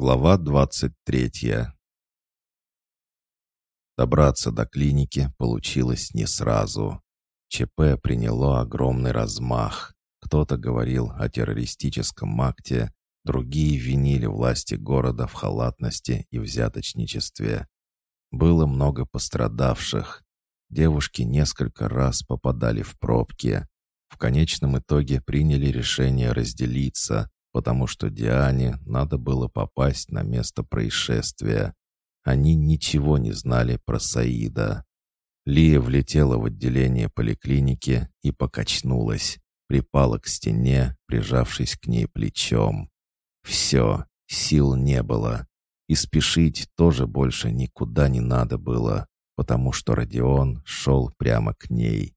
Глава двадцать третья. Добраться до клиники получилось не сразу. ЧП приняло огромный размах. Кто-то говорил о террористическом акте, другие винили власти города в халатности и взяточничестве. Было много пострадавших. Девушки несколько раз попадали в пробки. В конечном итоге приняли решение разделиться, потому что Диане надо было попасть на место происшествия. Они ничего не знали про Саида. Лия влетела в отделение поликлиники и покачнулась, припала к стене, прижавшись к ней плечом. Все, сил не было. И спешить тоже больше никуда не надо было, потому что Родион шел прямо к ней.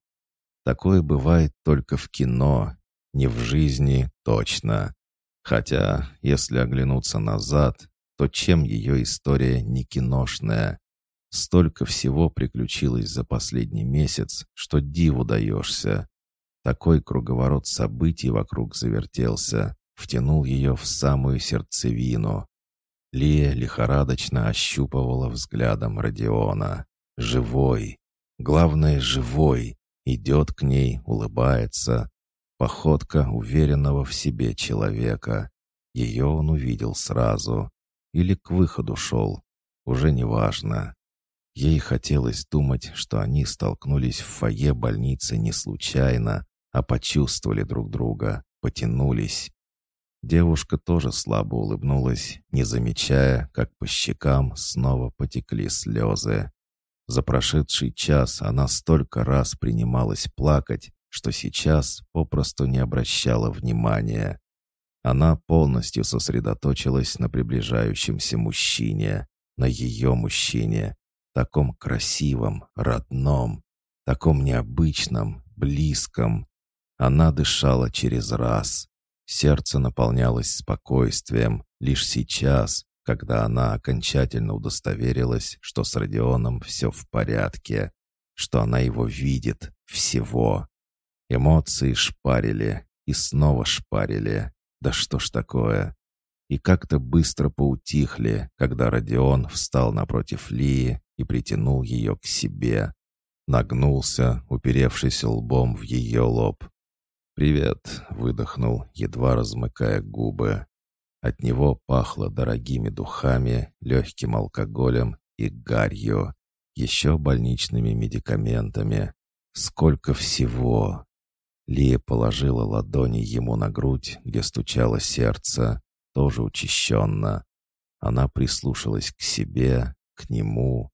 Такое бывает только в кино, не в жизни точно. Хотя, если оглянуться назад, то чем ее история не киношная? Столько всего приключилось за последний месяц, что диву даешься. Такой круговорот событий вокруг завертелся, втянул ее в самую сердцевину. Лия лихорадочно ощупывала взглядом Родиона. Живой. Главное, живой. Идет к ней, улыбается, Походка уверенного в себе человека. Ее он увидел сразу. Или к выходу шел. Уже не важно. Ей хотелось думать, что они столкнулись в фойе больницы не случайно, а почувствовали друг друга, потянулись. Девушка тоже слабо улыбнулась, не замечая, как по щекам снова потекли слезы. За прошедший час она столько раз принималась плакать, что сейчас попросту не обращала внимания. Она полностью сосредоточилась на приближающемся мужчине, на ее мужчине, таком красивом, родном, таком необычном, близком. Она дышала через раз. Сердце наполнялось спокойствием лишь сейчас, когда она окончательно удостоверилась, что с Родионом все в порядке, что она его видит, всего. Эмоции шпарили и снова шпарили. Да что ж такое? И как-то быстро поутихли, когда Родион встал напротив Лии и притянул ее к себе. Нагнулся, уперевшись лбом в ее лоб. «Привет», — выдохнул, едва размыкая губы. От него пахло дорогими духами, легким алкоголем и гарью, еще больничными медикаментами. Сколько всего! Лия положила ладони ему на грудь, где стучало сердце, тоже учащенно. Она прислушалась к себе, к нему.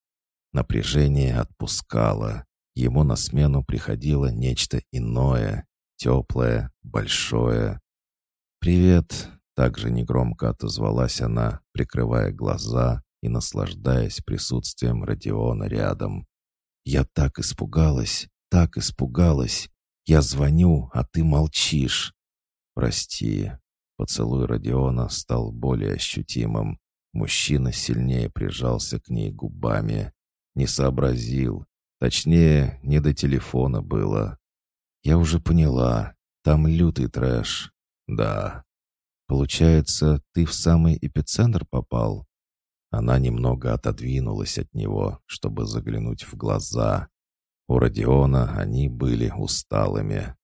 Напряжение отпускало. Ему на смену приходило нечто иное, теплое, большое. «Привет!» — также негромко отозвалась она, прикрывая глаза и наслаждаясь присутствием Родиона рядом. «Я так испугалась, так испугалась!» Я звоню, а ты молчишь. Прости. Поцелуй Родиона стал более ощутимым. Мужчина сильнее прижался к ней губами. Не сообразил. Точнее, не до телефона было. Я уже поняла. Там лютый трэш. Да. Получается, ты в самый эпицентр попал? Она немного отодвинулась от него, чтобы заглянуть в глаза. У Родиона они были усталыми.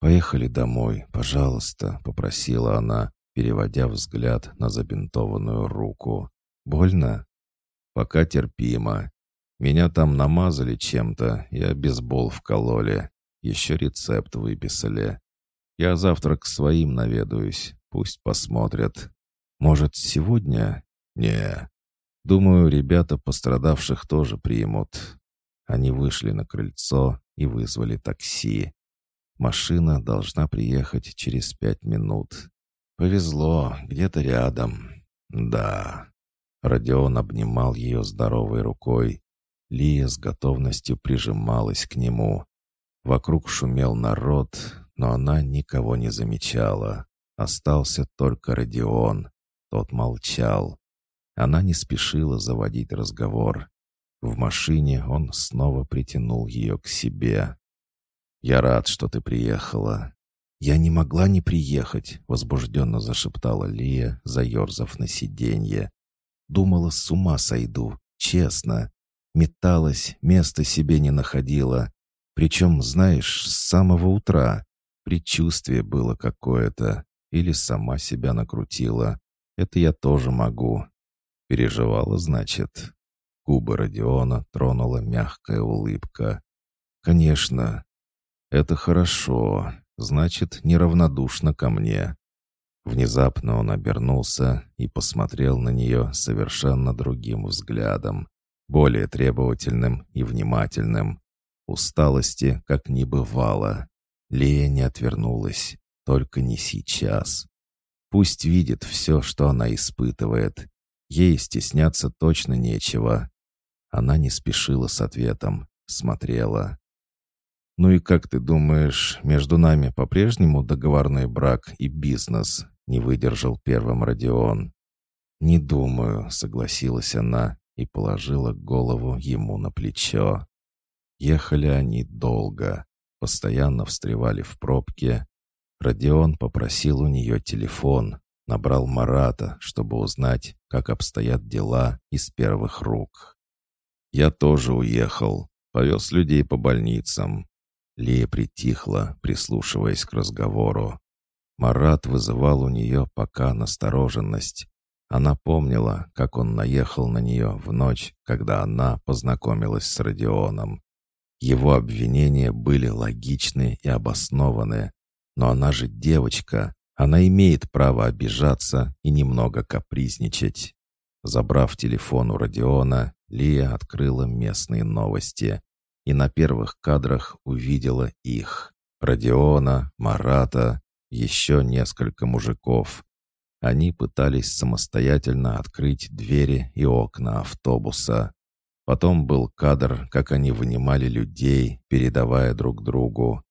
«Поехали домой, пожалуйста», — попросила она, переводя взгляд на забинтованную руку. «Больно?» «Пока терпимо. Меня там намазали чем-то и обезбол вкололи. Еще рецепт выписали. Я завтра к своим наведаюсь, пусть посмотрят. Может, сегодня? Не. Думаю, ребята пострадавших тоже примут. Они вышли на крыльцо и вызвали такси. Машина должна приехать через пять минут. Повезло, где-то рядом. Да. Родион обнимал ее здоровой рукой. Лия с готовностью прижималась к нему. Вокруг шумел народ, но она никого не замечала. Остался только Родион. Тот молчал. Она не спешила заводить разговор. В машине он снова притянул ее к себе. «Я рад, что ты приехала. «Я не могла не приехать», — возбужденно зашептала Лия, заерзав на сиденье. «Думала, с ума сойду, честно. Металась, места себе не находила. Причем, знаешь, с самого утра. Предчувствие было какое-то. Или сама себя накрутила. Это я тоже могу. Переживала, значит. Губы Родиона тронула мягкая улыбка. «Конечно. Это хорошо. Значит, неравнодушно ко мне». Внезапно он обернулся и посмотрел на нее совершенно другим взглядом, более требовательным и внимательным. Усталости как не бывало. Лея не отвернулась, только не сейчас. Пусть видит все, что она испытывает. Ей стесняться точно нечего. Она не спешила с ответом, смотрела. «Ну и как ты думаешь, между нами по-прежнему договорной брак и бизнес?» — не выдержал первым Родион. «Не думаю», — согласилась она и положила голову ему на плечо. Ехали они долго, постоянно встревали в пробке. Родион попросил у нее телефон, набрал Марата, чтобы узнать, как обстоят дела из первых рук. «Я тоже уехал, повез людей по больницам». Лия притихла, прислушиваясь к разговору. Марат вызывал у нее пока настороженность. Она помнила, как он наехал на нее в ночь, когда она познакомилась с Родионом. Его обвинения были логичны и обоснованы. Но она же девочка, она имеет право обижаться и немного капризничать. Забрав телефон у Родиона, Лия открыла местные новости и на первых кадрах увидела их. Родиона, Марата, еще несколько мужиков. Они пытались самостоятельно открыть двери и окна автобуса. Потом был кадр, как они вынимали людей, передавая друг другу.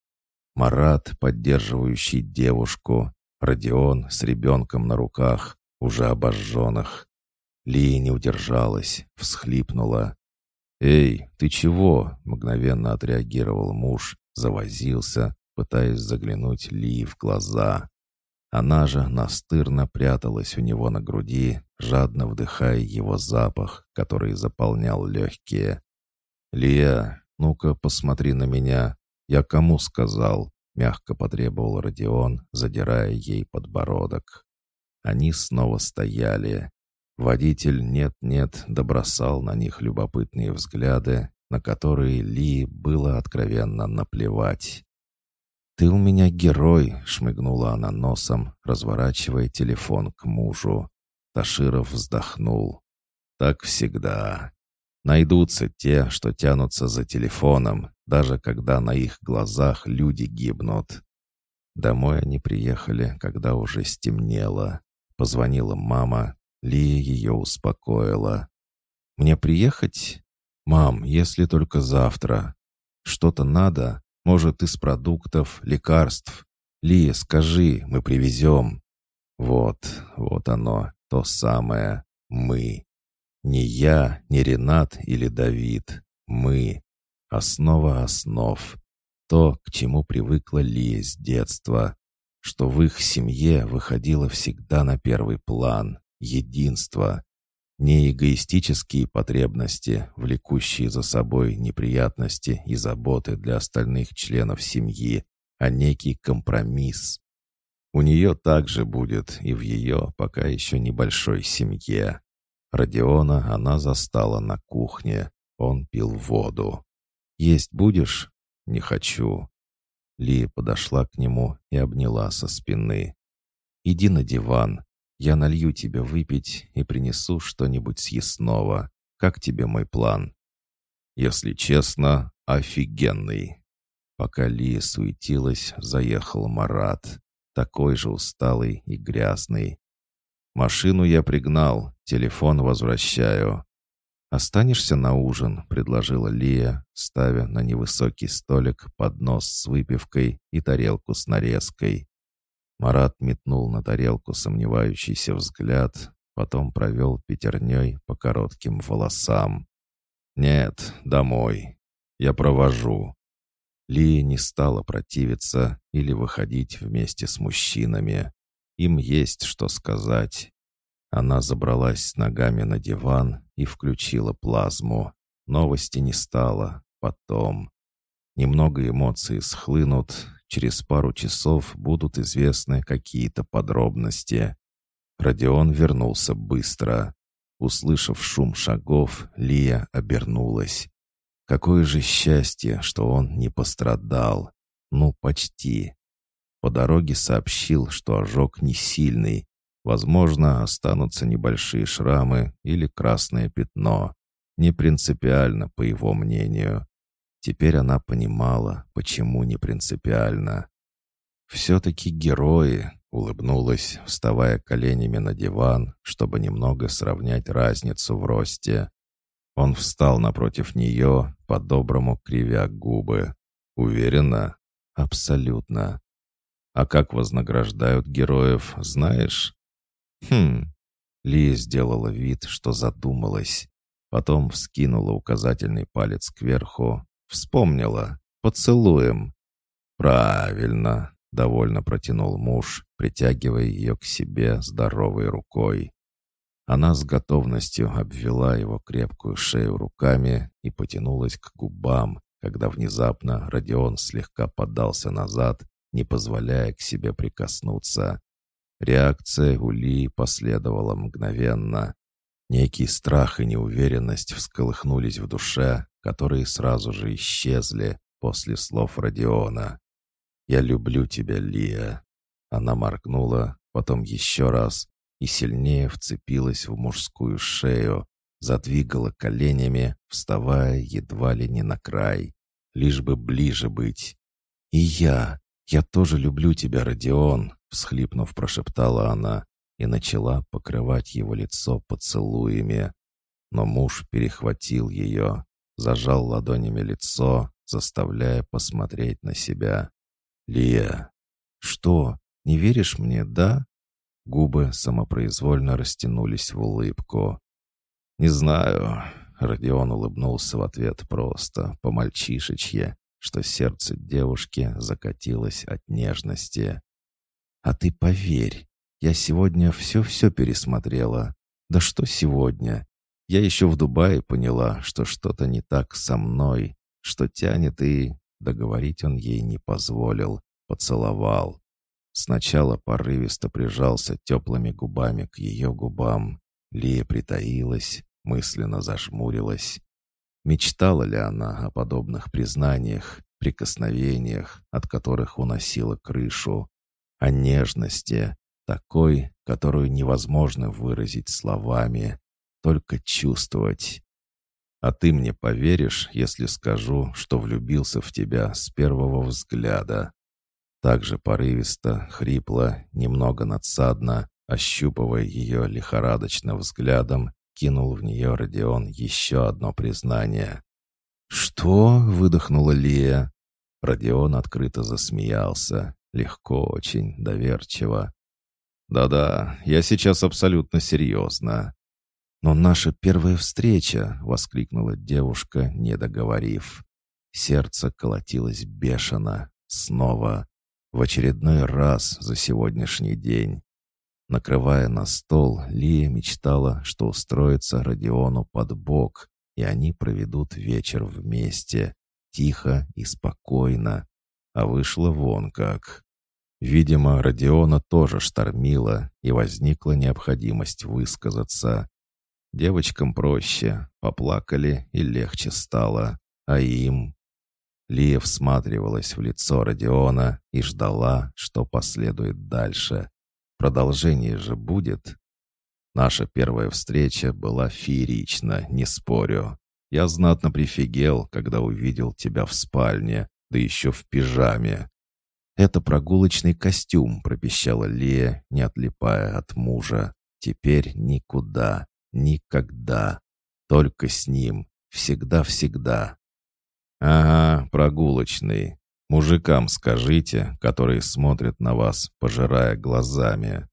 Марат, поддерживающий девушку, Родион с ребенком на руках, уже обожженных. Лия не удержалась, всхлипнула. «Эй, ты чего?» — мгновенно отреагировал муж, завозился, пытаясь заглянуть Ли в глаза. Она же настырно пряталась у него на груди, жадно вдыхая его запах, который заполнял легкие. «Лия, ну-ка посмотри на меня. Я кому сказал?» — мягко потребовал Родион, задирая ей подбородок. Они снова стояли. Водитель нет-нет добросал на них любопытные взгляды, на которые Ли было откровенно наплевать. «Ты у меня герой!» — шмыгнула она носом, разворачивая телефон к мужу. Таширов вздохнул. «Так всегда. Найдутся те, что тянутся за телефоном, даже когда на их глазах люди гибнут». Домой они приехали, когда уже стемнело. Позвонила мама. Лия ее успокоила. «Мне приехать?» «Мам, если только завтра. Что-то надо?» Может, из продуктов, лекарств. Ли, скажи, мы привезем. Вот, вот оно, то самое «мы». Не я, не Ренат или Давид. Мы. Основа основ. То, к чему привыкла Ли с детства. Что в их семье выходило всегда на первый план. Единство. Не эгоистические потребности, влекущие за собой неприятности и заботы для остальных членов семьи, а некий компромисс. У нее также будет и в ее пока еще небольшой семье. Родиона она застала на кухне. Он пил воду. «Есть будешь?» «Не хочу». Ли подошла к нему и обняла со спины. «Иди на диван. Я налью тебе выпить и принесу что-нибудь съестного. Как тебе мой план?» «Если честно, офигенный». Пока Ли суетилась, заехал Марат, такой же усталый и грязный. «Машину я пригнал, телефон возвращаю». «Останешься на ужин», — предложила Лия, ставя на невысокий столик поднос с выпивкой и тарелку с нарезкой. Марат метнул на тарелку сомневающийся взгляд, потом провел пятерней по коротким волосам. «Нет, домой. Я провожу». Лия не стала противиться или выходить вместе с мужчинами. Им есть что сказать. Она забралась ногами на диван и включила плазму. Новости не стало. Потом. Немного эмоций схлынут. Через пару часов будут известны какие-то подробности. Родион вернулся быстро. Услышав шум шагов, Лия обернулась. Какое же счастье, что он не пострадал. Ну, почти. По дороге сообщил, что ожог не сильный. Возможно, останутся небольшие шрамы или красное пятно. Не принципиально, по его мнению. Теперь она понимала, почему не принципиально. «Все-таки герои», — улыбнулась, вставая коленями на диван, чтобы немного сравнять разницу в росте. Он встал напротив нее, по-доброму кривя губы. «Уверена?» «Абсолютно». «А как вознаграждают героев, знаешь?» «Хм...» Лия сделала вид, что задумалась. Потом вскинула указательный палец кверху. Вспомнила. «Поцелуем». «Правильно», — довольно протянул муж, притягивая ее к себе здоровой рукой. Она с готовностью обвела его крепкую шею руками и потянулась к губам, когда внезапно Родион слегка подался назад, не позволяя к себе прикоснуться. Реакция у Ли последовала мгновенно. Некий страх и неуверенность всколыхнулись в душе, которые сразу же исчезли после слов Родиона. «Я люблю тебя, Лия». Она моргнула, потом еще раз, и сильнее вцепилась в мужскую шею, задвигала коленями, вставая едва ли не на край, лишь бы ближе быть. «И я, я тоже люблю тебя, Родион», — всхлипнув, прошептала она и начала покрывать его лицо поцелуями. Но муж перехватил ее, зажал ладонями лицо, заставляя посмотреть на себя. «Лия!» «Что, не веришь мне, да?» Губы самопроизвольно растянулись в улыбку. «Не знаю». Родион улыбнулся в ответ просто, по-мальчишечье, что сердце девушки закатилось от нежности. «А ты поверь, я сегодня все-все пересмотрела. Да что сегодня? Я еще в Дубае поняла, что что-то не так со мной, что тянет и...» Договорить он ей не позволил, поцеловал. Сначала порывисто прижался теплыми губами к ее губам. Лия притаилась, мысленно зажмурилась. Мечтала ли она о подобных признаниях, прикосновениях, от которых уносила крышу, о нежности, такой, которую невозможно выразить словами, только чувствовать. А ты мне поверишь, если скажу, что влюбился в тебя с первого взгляда?» Также порывисто, хрипло, немного надсадно, ощупывая ее лихорадочно взглядом, кинул в нее Родион еще одно признание. «Что?» — выдохнула Лия. Родион открыто засмеялся, легко очень, доверчиво. «Да-да, я сейчас абсолютно серьезно». «Но наша первая встреча!» — воскликнула девушка, не договорив. Сердце колотилось бешено. Снова. В очередной раз за сегодняшний день. Накрывая на стол, Лия мечтала, что устроится Родиону под бок, и они проведут вечер вместе, тихо и спокойно. А вышло вон как. Видимо, Родиона тоже штормила, и возникла необходимость высказаться. Девочкам проще, поплакали и легче стало, а им Лия всматривалась в лицо Родиона и ждала, что последует дальше. Продолжение же будет. Наша первая встреча была феерична, не спорю. Я знатно прифигел, когда увидел тебя в спальне, да еще в пижаме. «Это прогулочный костюм», — пропищала Лия, не отлипая от мужа. «Теперь никуда, никогда. Только с ним. Всегда-всегда. «Ага, прогулочный. Мужикам скажите, которые смотрят на вас, пожирая глазами».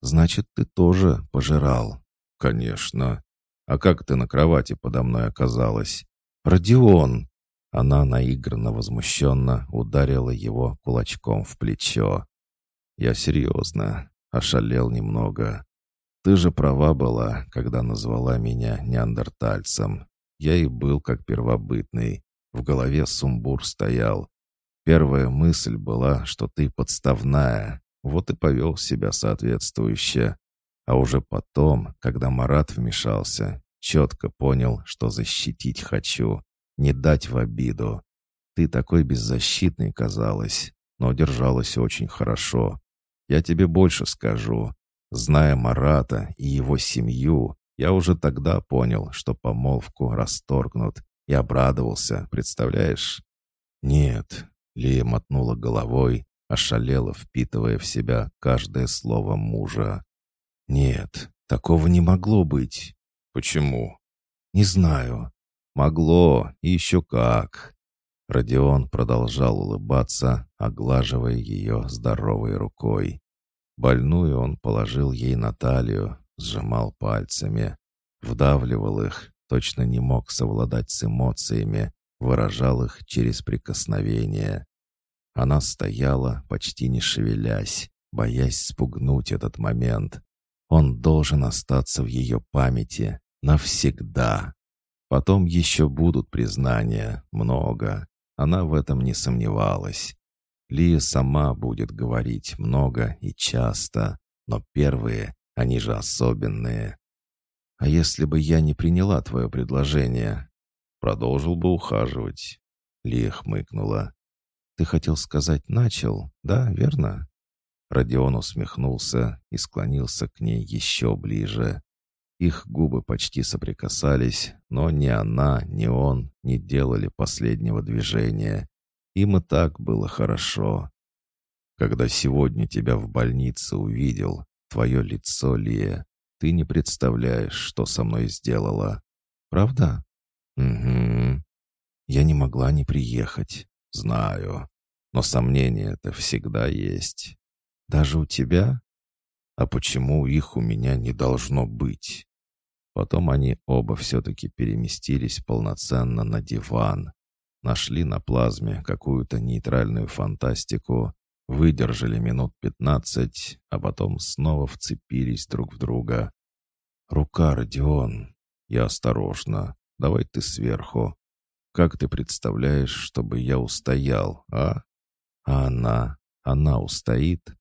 «Значит, ты тоже пожирал?» «Конечно. А как ты на кровати подо мной оказалась?» «Родион!» Она наигранно возмущенно ударила его кулачком в плечо. «Я серьезно, ошалел немного. Ты же права была, когда назвала меня неандертальцем. Я и был как первобытный. В голове сумбур стоял. Первая мысль была, что ты подставная. Вот и повел себя соответствующе. А уже потом, когда Марат вмешался, четко понял, что защитить хочу, не дать в обиду. Ты такой беззащитный казалась, но держалась очень хорошо. Я тебе больше скажу. Зная Марата и его семью, я уже тогда понял, что помолвку расторгнут, и обрадовался, представляешь? Нет, Лия мотнула головой, ошалела, впитывая в себя каждое слово мужа. «Нет, такого не могло быть». «Почему?» «Не знаю. Могло, и еще как». Родион продолжал улыбаться, оглаживая ее здоровой рукой. Больную он положил ей на талию, сжимал пальцами, вдавливал их, точно не мог совладать с эмоциями, выражал их через прикосновение. Она стояла, почти не шевелясь, боясь спугнуть этот момент. Он должен остаться в ее памяти навсегда. Потом еще будут признания, много. Она в этом не сомневалась. Лия сама будет говорить много и часто, но первые, они же особенные. А если бы я не приняла твое предложение, продолжил бы ухаживать. Лия хмыкнула. Ты хотел сказать «начал», да, верно? Родион усмехнулся и склонился к ней еще ближе. Их губы почти соприкасались, но ни она, ни он не делали последнего движения. Им и так было хорошо. Когда сегодня тебя в больнице увидел, твое лицо, Лия, ты не представляешь, что со мной сделала. Правда? Угу. Я не могла не приехать. Знаю. Но сомнения-то всегда есть. Даже у тебя? А почему их у меня не должно быть? Потом они оба все-таки переместились полноценно на диван. Нашли на плазме какую-то нейтральную фантастику, выдержали минут пятнадцать, а потом снова вцепились друг в друга. «Рука, Родион!» «Я осторожно. Давай ты сверху. Как ты представляешь, чтобы я устоял, а?» «А она? Она устоит?»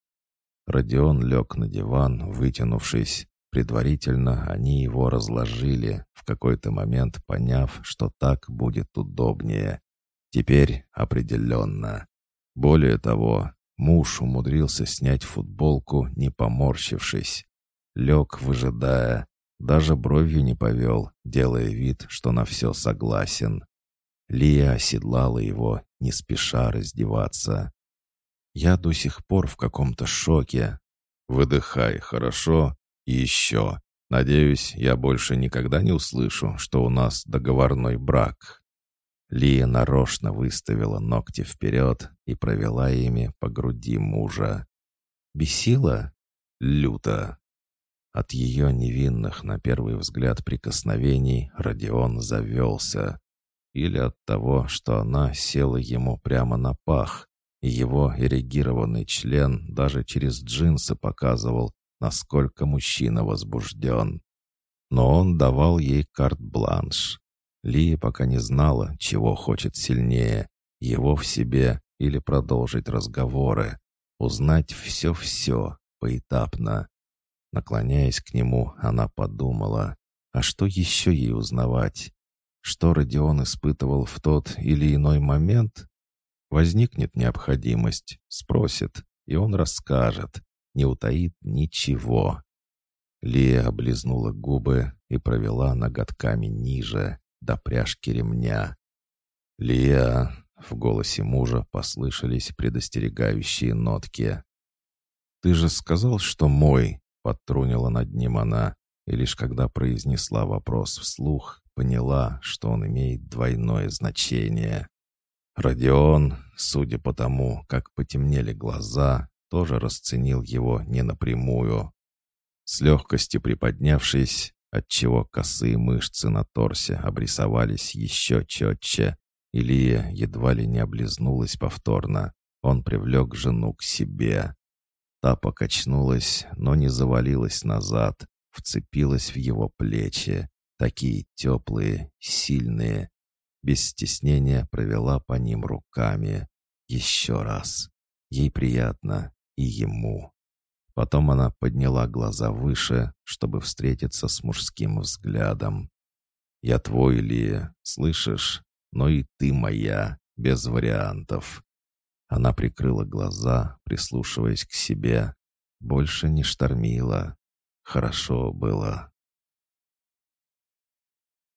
Родион лег на диван, вытянувшись. Предварительно они его разложили, в какой-то момент поняв, что так будет удобнее. Теперь определенно. Более того, муж умудрился снять футболку, не поморщившись. Лег, выжидая, даже бровью не повел, делая вид, что на все согласен. Лия оседлала его, не спеша раздеваться. «Я до сих пор в каком-то шоке». «Выдыхай, хорошо? Еще. Надеюсь, я больше никогда не услышу, что у нас договорной брак». Лия нарочно выставила ногти вперед и провела ими по груди мужа. Бесила? Люто. От ее невинных на первый взгляд прикосновений Родион завелся. Или от того, что она села ему прямо на пах, и его эрегированный член даже через джинсы показывал, насколько мужчина возбужден. Но он давал ей карт-бланш. Лия пока не знала, чего хочет сильнее, его в себе или продолжить разговоры, узнать все-все поэтапно. Наклоняясь к нему, она подумала, а что еще ей узнавать? Что Родион испытывал в тот или иной момент? Возникнет необходимость, спросит, и он расскажет, не утаит ничего. Лия облизнула губы и провела ноготками ниже, до пряжки ремня. «Лия!» — в голосе мужа послышались предостерегающие нотки. «Ты же сказал, что мой!» Подтрунила над ним она, и лишь когда произнесла вопрос вслух, поняла, что он имеет двойное значение. Родион, судя по тому, как потемнели глаза, тоже расценил его не напрямую. С легкостью приподнявшись, отчего косые мышцы на торсе обрисовались еще четче, Илия едва ли не облизнулась повторно. Он привлек жену к себе. Та покачнулась, но не завалилась назад, вцепилась в его плечи, такие теплые, сильные. Без стеснения провела по ним руками. Еще раз. Ей приятно, и ему. Потом она подняла глаза выше, чтобы встретиться с мужским взглядом. «Я твой, Лия, слышишь? Но и ты моя, без вариантов». Она прикрыла глаза, прислушиваясь к себе. Больше не штормила. Хорошо было.